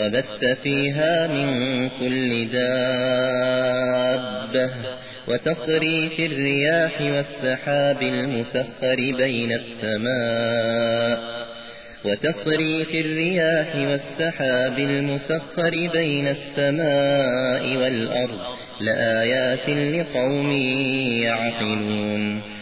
وبث فيها من كل دابة وتصريف الرياح والسحاب المسخر بين السماء وتصريف الرياح والسحاب المسخر بين السماء والأرض لآيات لقوم يعقلون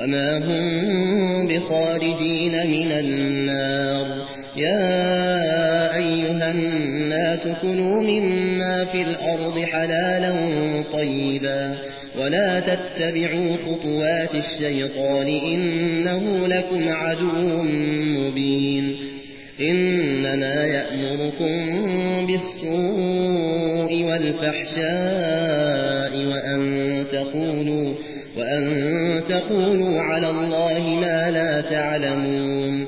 وما هم بخارجين من النار يا أيها الناس كلوا مما في الأرض حلالا طيبا ولا تتبعوا خطوات الشيطان إنه لكم عدو مبين إنما يأمركم بالسوء والفحشاء وأن تقولوا وأن تقولوا على الله ما لا تعلمون